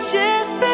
just be.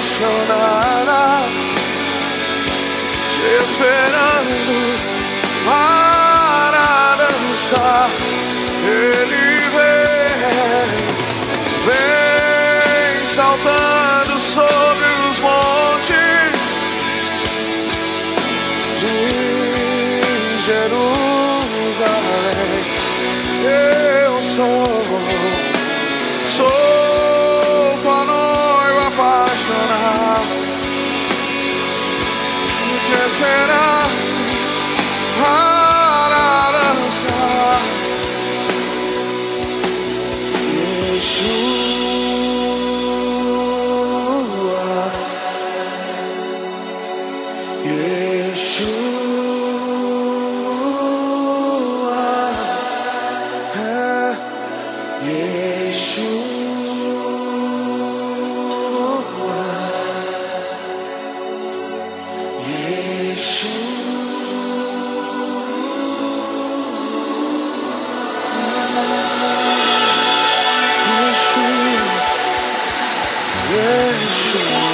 apaixonada, te esperando para dançar. Ele vem, vem saltando sobre os montes esperando para dançar. Yeshua